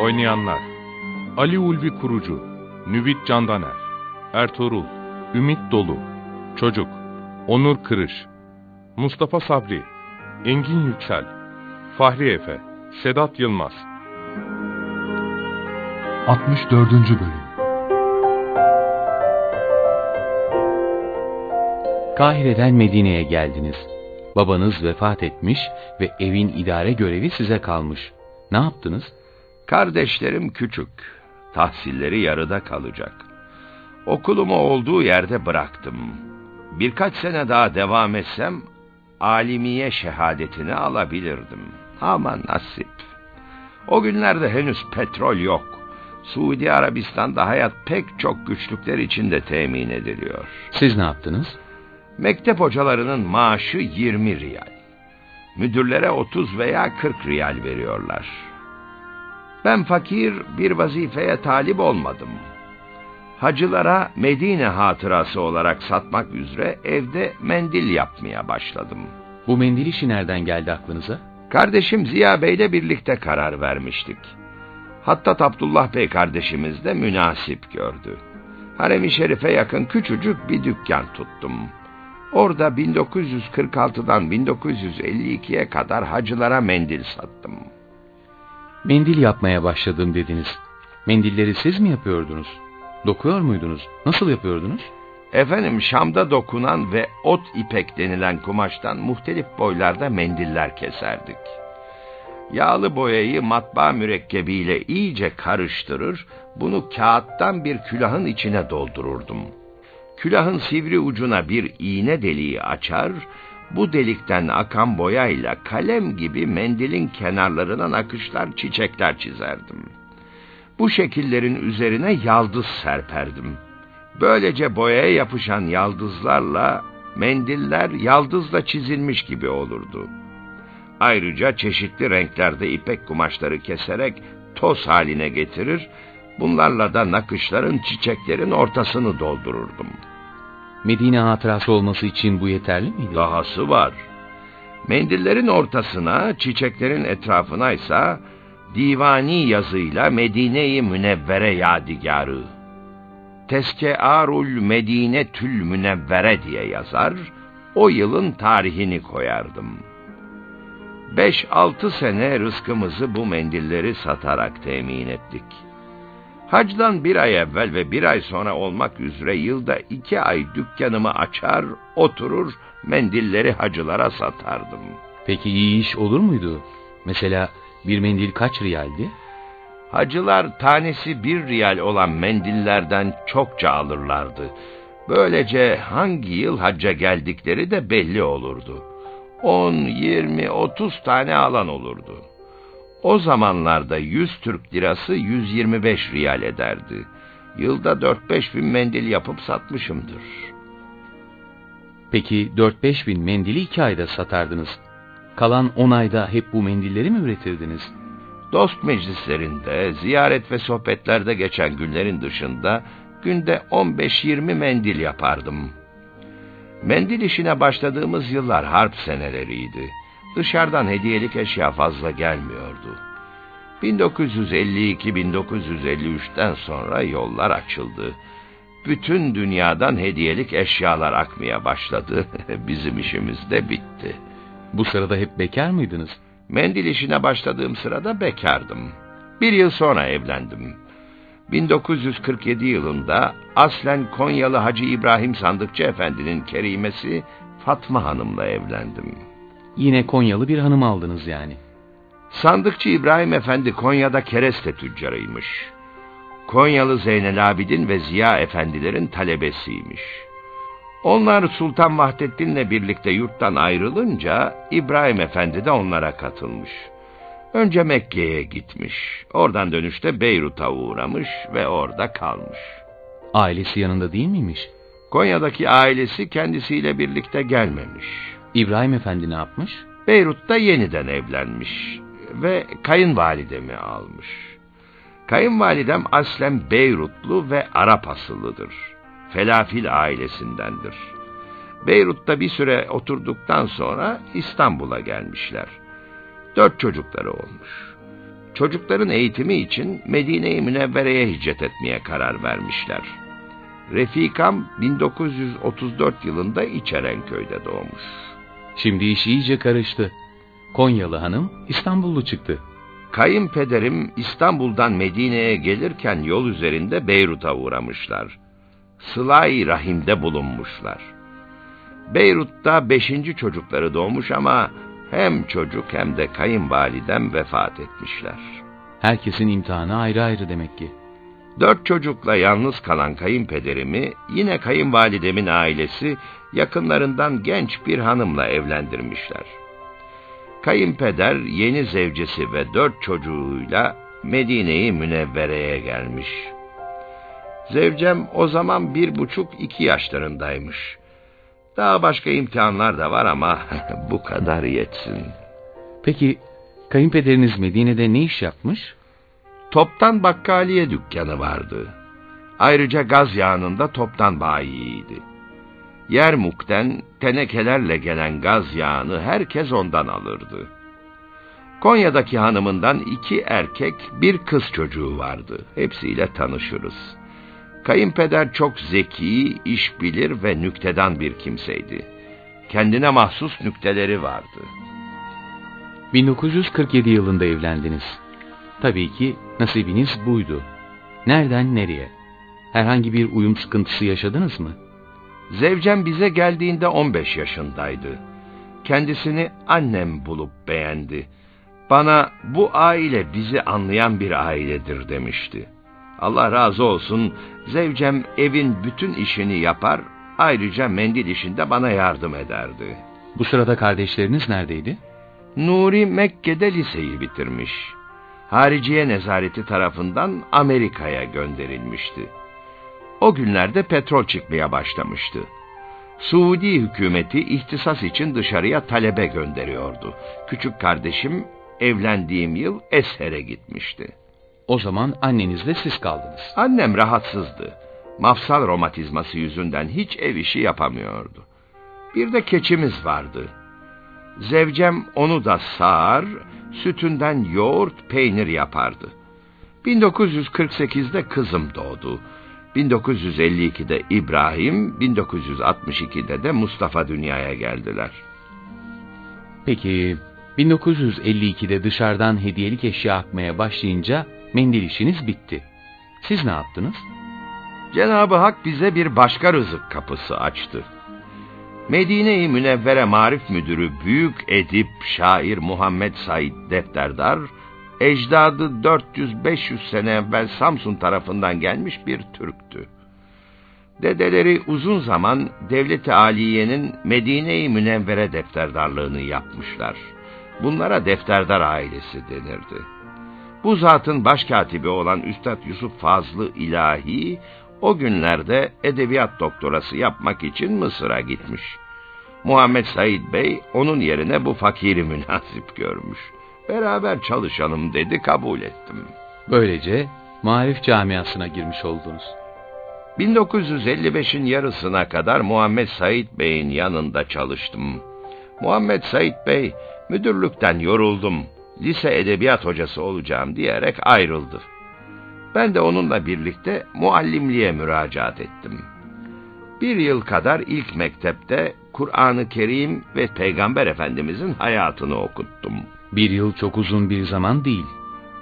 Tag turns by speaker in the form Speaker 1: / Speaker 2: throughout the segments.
Speaker 1: Oynayanlar Ali Ulvi Kurucu Nüvit Candaner Ertuğrul Ümit Dolu Çocuk Onur Kırış Mustafa Sabri Engin Yüksel Fahri Efe Sedat Yılmaz
Speaker 2: 64. Bölüm
Speaker 3: Kahire'den Medine'ye geldiniz. Babanız vefat etmiş ve evin idare görevi size kalmış. Ne yaptınız?
Speaker 4: Kardeşlerim küçük. Tahsilleri yarıda kalacak. Okulumu olduğu yerde bıraktım. Birkaç sene daha devam etsem alimiye şehadetini alabilirdim. Ama nasip. O günlerde henüz petrol yok. Suudi Arabistan'da hayat pek çok güçlükler içinde temin ediliyor.
Speaker 3: Siz ne yaptınız?
Speaker 4: Mektep hocalarının maaşı 20 riyal. Müdürlere 30 veya 40 riyal veriyorlar. Ben fakir bir vazifeye talip olmadım. Hacılara Medine hatırası olarak satmak üzere evde mendil yapmaya başladım.
Speaker 3: Bu mendil işi nereden geldi aklınıza?
Speaker 4: Kardeşim Ziya Bey'le birlikte karar vermiştik. Hatta Abdullah Bey kardeşimiz de münasip gördü. Harem-i Şerif'e yakın küçücük bir dükkan tuttum. Orada 1946'dan 1952'ye kadar hacılara mendil sattım.
Speaker 3: Mendil yapmaya başladım dediniz. Mendilleri siz mi yapıyordunuz? Dokuyor muydunuz? Nasıl yapıyordunuz?
Speaker 4: Efendim Şam'da dokunan ve ot ipek denilen kumaştan muhtelif boylarda mendiller keserdik. Yağlı boyayı matbaa mürekkebiyle iyice karıştırır, bunu kağıttan bir külahın içine doldururdum. Külahın sivri ucuna bir iğne deliği açar, bu delikten akan boyayla kalem gibi mendilin kenarlarına nakışlar, çiçekler çizerdim. Bu şekillerin üzerine yaldız serperdim. Böylece boyaya yapışan yaldızlarla mendiller yaldızla çizilmiş gibi olurdu. Ayrıca çeşitli renklerde ipek kumaşları keserek toz haline getirir, bunlarla da nakışların çiçeklerin ortasını doldururdum.
Speaker 3: Medine hatırası olması için bu yeterli miydi?
Speaker 4: Dahası var. Mendillerin ortasına, çiçeklerin etrafına ise divani yazıyla Medine-i Münevvere yadigarı. Teskearul Medine Tül Münevvere diye yazar, o yılın tarihini koyardım. Beş altı sene rızkımızı bu mendilleri satarak temin ettik. Hacdan bir ay evvel ve bir ay sonra olmak üzere yılda iki ay dükkanımı açar, oturur, mendilleri hacılara satardım.
Speaker 3: Peki iyi iş olur muydu? Mesela bir mendil kaç riyaldi?
Speaker 4: Hacılar tanesi bir riyal olan mendillerden çokça alırlardı. Böylece hangi yıl hacca geldikleri de belli olurdu. On, yirmi, otuz tane alan olurdu. O zamanlarda 100 Türk lirası 125 riyal ederdi. Yılda 4-5 bin mendil yapıp satmışımdır.
Speaker 3: Peki 4-5 bin mendili iki ayda satardınız. Kalan 10 ayda hep bu mendilleri mi üretirdiniz?
Speaker 4: Dost meclislerinde, ziyaret ve sohbetlerde geçen günlerin dışında günde 15-20 mendil yapardım. Mendil işine başladığımız yıllar harp seneleriydi. Dışarıdan hediyelik eşya fazla gelmiyordu. 1952-1953'ten sonra yollar açıldı. Bütün dünyadan hediyelik eşyalar akmaya başladı. Bizim işimiz de bitti.
Speaker 3: Bu sırada hep bekar mıydınız?
Speaker 4: Mendil işine başladığım sırada bekardım. Bir yıl sonra evlendim. 1947 yılında aslen Konyalı Hacı İbrahim Sandıkçı Efendi'nin kerimesi Fatma Hanım'la evlendim.
Speaker 3: Yine Konyalı bir hanım aldınız yani.
Speaker 4: Sandıkçı İbrahim Efendi Konya'da kereste tüccarıymış. Konyalı Zeynel Abidin ve Ziya Efendilerin talebesiymiş. Onlar Sultan Vahdettin'le birlikte yurttan ayrılınca İbrahim Efendi de onlara katılmış. Önce Mekke'ye gitmiş. Oradan dönüşte Beyrut'a uğramış ve orada kalmış.
Speaker 3: Ailesi yanında değil miymiş?
Speaker 4: Konya'daki ailesi kendisiyle birlikte gelmemiş.
Speaker 3: İbrahim Efendi ne yapmış?
Speaker 4: Beyrut'ta yeniden evlenmiş ve kayınvalidemi almış. Kayınvalidem aslen Beyrutlu ve Arap asıllıdır. Felafil ailesindendir. Beyrut'ta bir süre oturduktan sonra İstanbul'a gelmişler. Dört çocukları olmuş. Çocukların eğitimi için Medine-i Münevvere'ye hicret etmeye karar vermişler. Refikam 1934 yılında İçerenköy'de doğmuş.
Speaker 3: Şimdi iş iyice karıştı. Konyalı hanım İstanbullu çıktı.
Speaker 4: Kayınpederim İstanbul'dan Medine'ye gelirken yol üzerinde Beyrut'a uğramışlar. Sıla-i Rahim'de bulunmuşlar. Beyrut'ta beşinci çocukları doğmuş ama hem çocuk hem de kayınvalidem vefat etmişler.
Speaker 3: Herkesin imtihanı ayrı ayrı demek ki.
Speaker 4: Dört çocukla yalnız kalan kayınpederimi yine kayınvalidemin ailesi yakınlarından genç bir hanımla evlendirmişler. Kayınpeder yeni zevcesi ve dört çocuğuyla Medine-i Münevvere'ye gelmiş. Zevcem o zaman bir buçuk iki yaşlarındaymış. Daha başka imtihanlar da var ama bu kadar yetsin.
Speaker 3: Peki kayınpederiniz Medine'de ne iş yapmış?
Speaker 4: Toptan bakkaliye dükkanı vardı. Ayrıca gaz yağının da toptan bayiydi. Yermuk'ten tenekelerle gelen gaz yağını herkes ondan alırdı. Konya'daki hanımından iki erkek, bir kız çocuğu vardı. Hepsiyle tanışırız. Kayınpeder çok zeki, iş bilir ve nüktedan bir kimseydi. Kendine mahsus nükteleri vardı.
Speaker 3: 1947 yılında evlendiniz. Tabii ki nasibiniz buydu. Nereden nereye? Herhangi bir uyum sıkıntısı yaşadınız mı?
Speaker 4: Zevcem bize geldiğinde 15 yaşındaydı. Kendisini annem bulup beğendi. Bana bu aile bizi anlayan bir ailedir demişti. Allah razı olsun, zevcem evin bütün işini yapar, ayrıca mendil işinde bana yardım ederdi.
Speaker 3: Bu sırada kardeşleriniz neredeydi?
Speaker 4: Nuri Mekke'de liseyi bitirmiş. Hariciye Nezareti tarafından Amerika'ya gönderilmişti. O günlerde petrol çıkmaya başlamıştı. Suudi hükümeti ihtisas için dışarıya talebe gönderiyordu. Küçük kardeşim evlendiğim yıl Esher'e gitmişti.
Speaker 3: O zaman annenizle siz kaldınız.
Speaker 4: Annem rahatsızdı. Mafsal romatizması yüzünden hiç ev işi yapamıyordu. Bir de keçimiz vardı. Zevcem onu da sağar, sütünden yoğurt, peynir yapardı. 1948'de kızım doğdu. 1952'de İbrahim, 1962'de de Mustafa dünyaya geldiler.
Speaker 3: Peki 1952'de dışarıdan hediyelik eşya akmaya başlayınca mendil işiniz bitti. Siz ne yaptınız?
Speaker 4: Cenab-ı Hak bize bir başka rızık kapısı açtı. Medine-i Münevvere Marif Müdürü Büyük Edip Şair Muhammed Said Defterdar, ecdadı 400-500 sene evvel Samsun tarafından gelmiş bir Türktü. Dedeleri uzun zaman Devlet-i Aliye'nin Medine-i Münevvere defterdarlığını yapmışlar. Bunlara defterdar ailesi denirdi. Bu zatın başkatibi olan Üstad Yusuf Fazlı İlahi, o günlerde edebiyat doktorası yapmak için Mısır'a gitmiş. Muhammed Said Bey onun yerine bu fakiri münasip görmüş. Beraber çalışalım dedi kabul ettim.
Speaker 3: Böylece marif camiasına girmiş oldunuz.
Speaker 4: 1955'in yarısına kadar Muhammed Said Bey'in yanında çalıştım. Muhammed Said Bey, müdürlükten yoruldum, lise edebiyat hocası olacağım diyerek ayrıldı. Ben de onunla birlikte muallimliğe müracaat ettim. Bir yıl kadar ilk mektepte Kur'an-ı Kerim ve Peygamber Efendimizin hayatını okuttum.
Speaker 3: Bir yıl çok uzun bir zaman değil.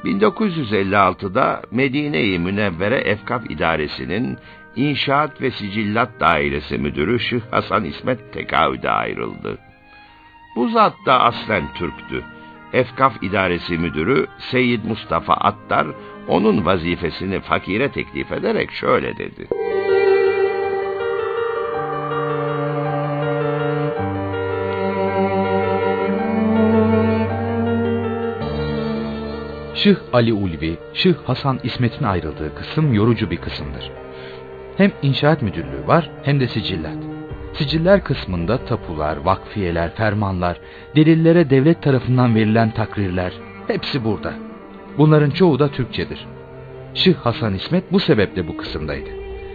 Speaker 4: 1956'da Medine-i Münevvere Efkaf İdaresi'nin İnşaat ve Sicillat Dairesi Müdürü Şıh Hasan İsmet Tekavü'de ayrıldı. Bu zat da aslen Türktü. Efkaf İdaresi Müdürü Seyyid Mustafa Attar, onun vazifesini fakire teklif ederek şöyle dedi.
Speaker 5: Şıh Ali Ulvi, Şıh Hasan İsmet'in ayrıldığı kısım yorucu bir kısımdır. Hem inşaat müdürlüğü var hem de sicillat. Siciller kısmında tapular, vakfiyeler, fermanlar, delillere devlet tarafından verilen takrirler hepsi burada. Bunların çoğu da Türkçedir. Şıh Hasan İsmet bu sebeple bu kısımdaydı.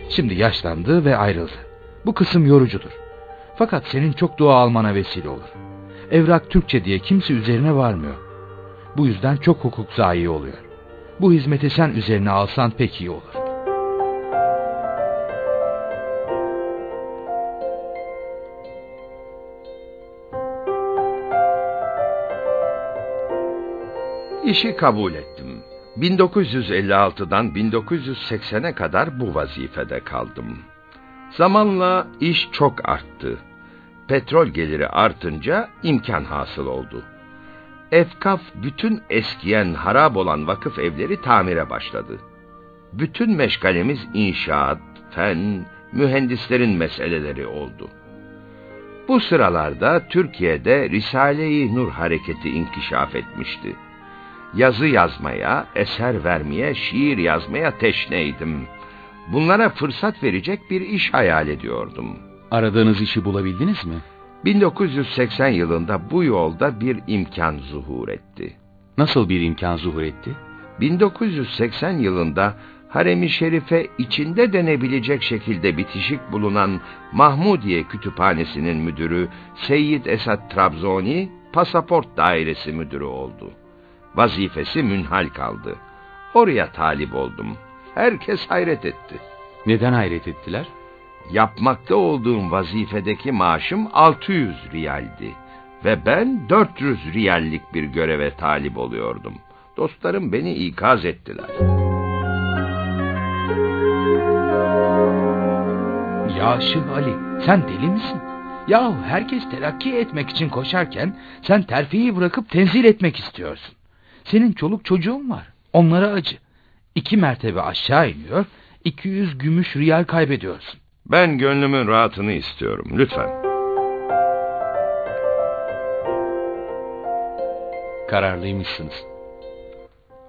Speaker 5: Şimdi yaşlandı ve ayrıldı. Bu kısım yorucudur. Fakat senin çok dua almana vesile olur. Evrak Türkçe diye kimse üzerine varmıyor. Bu yüzden çok hukuk zayi oluyor. Bu hizmeti sen üzerine alsan pek iyi olur.
Speaker 4: İşi kabul ettim. 1956'dan 1980'e kadar bu vazifede kaldım. Zamanla iş çok arttı. Petrol geliri artınca imkan hasıl oldu. Efkaf bütün eskiyen harap olan vakıf evleri tamire başladı. Bütün meşgalemiz inşaat, fen, mühendislerin meseleleri oldu. Bu sıralarda Türkiye'de Risale-i Nur hareketi inkişaf etmişti. Yazı yazmaya, eser vermeye, şiir yazmaya teşneydim. Bunlara fırsat verecek bir iş hayal ediyordum.
Speaker 3: Aradığınız işi bulabildiniz mi?
Speaker 4: 1980 yılında bu yolda bir imkan zuhur etti.
Speaker 3: Nasıl bir imkan zuhur etti?
Speaker 4: 1980 yılında Harem-i Şerife içinde denebilecek şekilde bitişik bulunan Mahmudiye Kütüphanesi'nin müdürü Seyyid Esat Trabzoni, pasaport dairesi müdürü oldu. Vazifesi münhal kaldı. Oraya talip oldum. Herkes hayret etti.
Speaker 3: Neden hayret ettiler?
Speaker 4: Yapmakta olduğum vazifedeki maaşım 600 riyaldi. Ve ben 400 riyallik bir göreve talip oluyordum. Dostlarım beni ikaz ettiler.
Speaker 5: Ya Şıh Ali sen deli misin? Yahu herkes terakki etmek için koşarken sen terfiyi bırakıp tenzil etmek istiyorsun. Senin çoluk çocuğun var. Onlara acı. İki mertebe aşağı iniyor, 200 gümüş riyal kaybediyorsun.
Speaker 4: Ben gönlümün rahatını istiyorum. Lütfen.
Speaker 3: Kararlıymışsınız.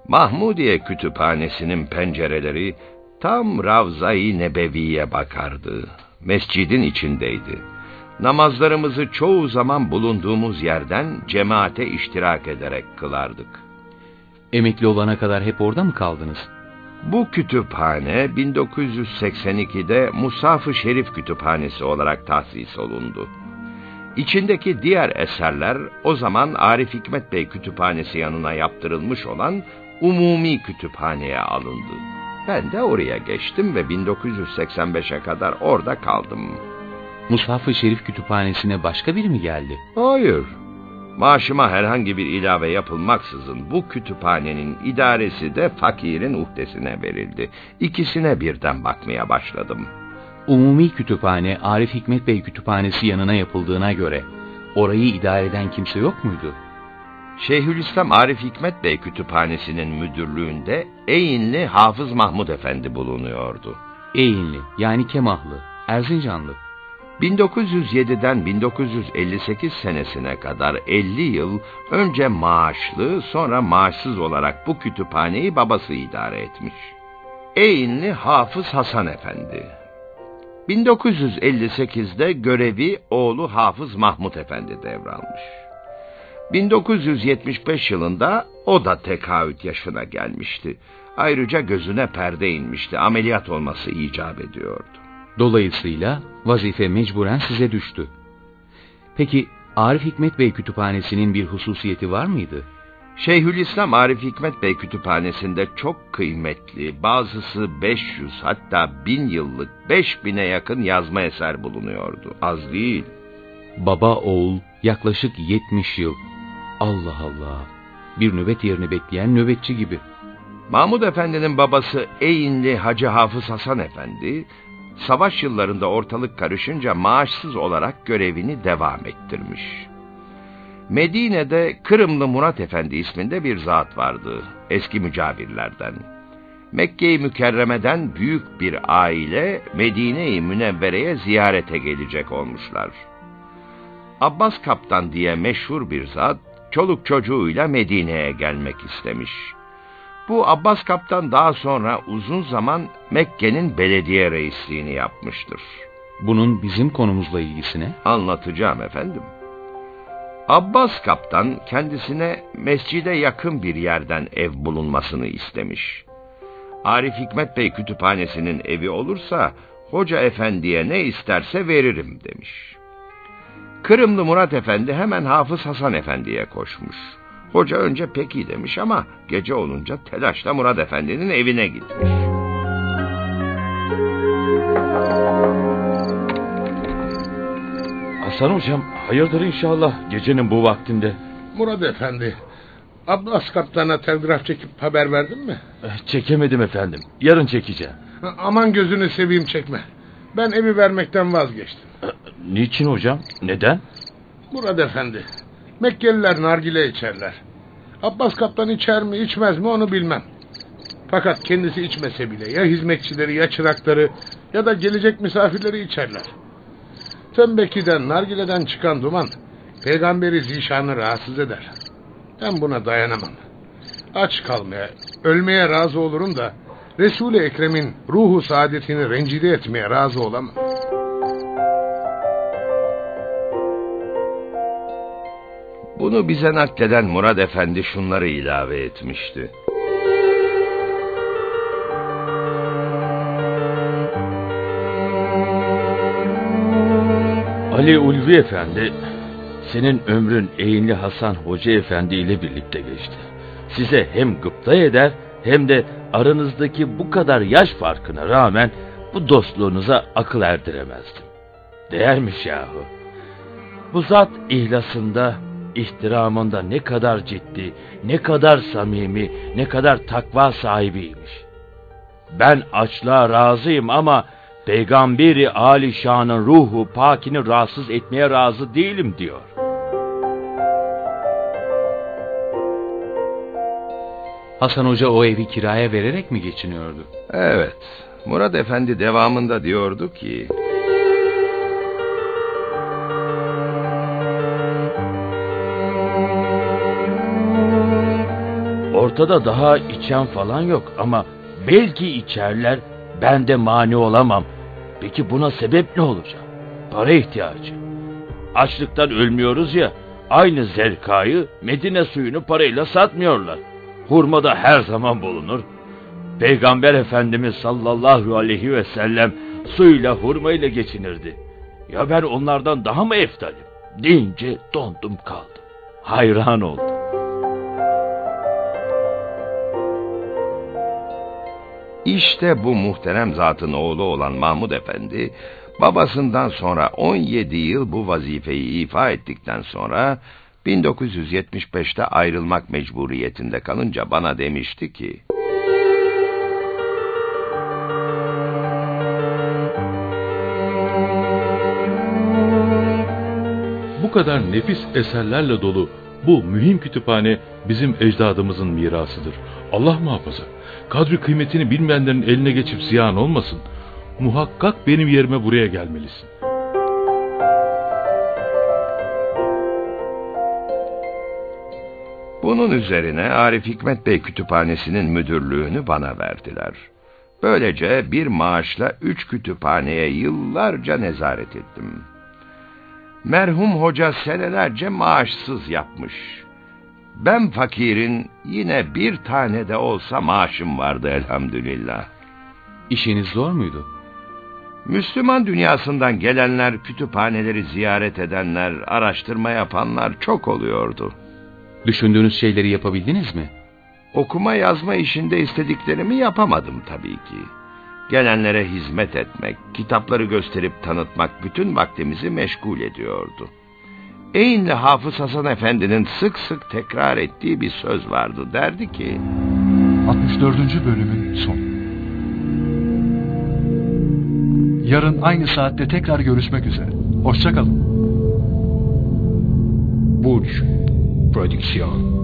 Speaker 4: Mahmudiye Kütüphanesi'nin pencereleri tam Ravza-i Nebevi'ye bakardı. Mescidin içindeydi. Namazlarımızı çoğu zaman bulunduğumuz yerden cemaate iştirak ederek kılardık.
Speaker 3: Emekli olana kadar hep orada mı kaldınız?
Speaker 4: Bu kütüphane 1982'de Musaf-ı Şerif Kütüphanesi olarak tahsis olundu. İçindeki diğer eserler o zaman Arif Hikmet Bey Kütüphanesi yanına yaptırılmış olan Umumi Kütüphaneye alındı. Ben de oraya geçtim ve 1985'e kadar orada kaldım.
Speaker 3: Mushaf-ı Şerif Kütüphanesi'ne başka biri mi geldi?
Speaker 4: Hayır. Maaşıma herhangi bir ilave yapılmaksızın bu kütüphanenin idaresi de fakirin uhdesine verildi. İkisine birden bakmaya başladım.
Speaker 3: Umumi Kütüphane Arif Hikmet Bey Kütüphanesi yanına yapıldığına göre orayı idare eden kimse yok muydu?
Speaker 4: Şeyhülislam Arif Hikmet Bey Kütüphanesi'nin müdürlüğünde Eğinli Hafız Mahmud Efendi bulunuyordu.
Speaker 3: Eğinli yani Kemahlı, Erzincanlı.
Speaker 4: 1907'den 1958 senesine kadar 50 yıl önce maaşlı sonra maaşsız olarak bu kütüphaneyi babası idare etmiş. Eğinli Hafız Hasan Efendi. 1958'de görevi oğlu Hafız Mahmut Efendi devralmış. 1975 yılında o da tekaüt yaşına gelmişti. Ayrıca gözüne perde inmişti. Ameliyat olması icap ediyordu.
Speaker 3: Dolayısıyla vazife mecburen size düştü. Peki Arif Hikmet Bey Kütüphanesi'nin bir hususiyeti var mıydı?
Speaker 4: Şeyhülislam Arif Hikmet Bey Kütüphanesi'nde çok kıymetli, bazısı 500 hatta 1000 yıllık 5000'e yakın yazma eser bulunuyordu. Az değil.
Speaker 3: Baba oğul yaklaşık 70 yıl. Allah Allah. Bir nöbet yerini bekleyen nöbetçi gibi.
Speaker 4: Mahmud Efendi'nin babası Eğinli Hacı Hafız Hasan Efendi, savaş yıllarında ortalık karışınca maaşsız olarak görevini devam ettirmiş. Medine'de Kırımlı Murat Efendi isminde bir zat vardı, eski mücabirlerden. Mekke-i Mükerreme'den büyük bir aile Medine-i Münevvere'ye ziyarete gelecek olmuşlar. Abbas Kaptan diye meşhur bir zat, çoluk çocuğuyla Medine'ye gelmek istemiş. Bu Abbas Kaptan daha sonra uzun zaman Mekke'nin belediye reisliğini yapmıştır.
Speaker 3: Bunun bizim konumuzla ilgisine?
Speaker 4: Anlatacağım efendim. Abbas Kaptan kendisine mescide yakın bir yerden ev bulunmasını istemiş. Arif Hikmet Bey kütüphanesinin evi olursa hoca efendiye ne isterse veririm demiş. Kırımlı Murat Efendi hemen Hafız Hasan Efendi'ye koşmuş. Hoca önce peki demiş ama gece olunca telaşla Murat Efendi'nin evine gitmiş.
Speaker 6: Hasan hocam hayırdır inşallah gecenin bu vaktinde.
Speaker 7: Murat Efendi, Abbas kaptana telgraf çekip haber verdin mi?
Speaker 6: Eh, Çekemedim efendim. Yarın çekeceğim.
Speaker 7: Aman gözünü seveyim çekme. Ben evi vermekten vazgeçtim.
Speaker 6: Niçin hocam? Neden?
Speaker 7: Murat Efendi, Mekkeliler nargile içerler. Abbas kaptan içer mi içmez mi onu bilmem. Fakat kendisi içmese bile ya hizmetçileri ya çırakları ya da gelecek misafirleri içerler. Tembekiden, nargileden çıkan duman peygamberi zişanı rahatsız eder. Ben buna dayanamam. Aç kalmaya, ölmeye razı olurum da Resul-i Ekrem'in ruhu saadetini rencide etmeye razı olamam.
Speaker 4: Bunu bize nakleden Murat Efendi şunları ilave etmişti.
Speaker 6: Ali Ulvi Efendi, senin ömrün Eğinli Hasan Hoca Efendi ile birlikte geçti. Size hem gıpta eder hem de aranızdaki bu kadar yaş farkına rağmen bu dostluğunuza akıl erdiremezdim. Değermiş yahu. Bu zat ihlasında, ihtiramında ne kadar ciddi, ne kadar samimi, ne kadar takva sahibiymiş. Ben açlığa razıyım ama Peygamberi Ali Şan'ın ruhu pakini rahatsız etmeye razı değilim diyor.
Speaker 3: Hasan Hoca o evi kiraya vererek mi geçiniyordu?
Speaker 4: Evet, Murat Efendi devamında diyordu ki...
Speaker 6: Ortada daha içen falan yok ama belki içerler ben de mani olamam. Peki buna sebep ne olacak? Para ihtiyacı. Açlıktan ölmüyoruz ya aynı zerkayı Medine suyunu parayla satmıyorlar. Hurma da her zaman bulunur. Peygamber Efendimiz sallallahu aleyhi ve sellem suyla hurmayla geçinirdi. Ya ben onlardan daha mı eftalim? Deyince dondum kaldım. Hayran oldum.
Speaker 4: İşte bu muhterem zatın oğlu olan Mahmud Efendi, babasından sonra 17 yıl bu vazifeyi ifa ettikten sonra 1975'te ayrılmak mecburiyetinde kalınca bana demişti ki...
Speaker 1: Bu kadar nefis eserlerle dolu bu mühim kütüphane bizim ecdadımızın mirasıdır. Allah muhafaza. Kadri kıymetini bilmeyenlerin eline geçip ziyan olmasın. Muhakkak benim yerime buraya gelmelisin.
Speaker 4: Bunun üzerine Arif Hikmet Bey kütüphanesinin müdürlüğünü bana verdiler. Böylece bir maaşla üç kütüphaneye yıllarca nezaret ettim. Merhum hoca senelerce maaşsız yapmış. Ben fakirin yine bir tane de olsa maaşım vardı elhamdülillah.
Speaker 3: İşiniz zor muydu?
Speaker 4: Müslüman dünyasından gelenler, kütüphaneleri ziyaret edenler, araştırma yapanlar çok oluyordu.
Speaker 3: Düşündüğünüz şeyleri yapabildiniz mi?
Speaker 4: Okuma yazma işinde istediklerimi yapamadım tabii ki. Gelenlere hizmet etmek, kitapları gösterip tanıtmak bütün vaktimizi meşgul ediyordu. Eğinli Hafız Hasan Efendi'nin sık sık tekrar ettiği bir söz vardı. Derdi ki...
Speaker 2: 64. bölümün sonu. Yarın aynı saatte tekrar görüşmek üzere. Hoşçakalın.
Speaker 8: Burç Prodüksiyon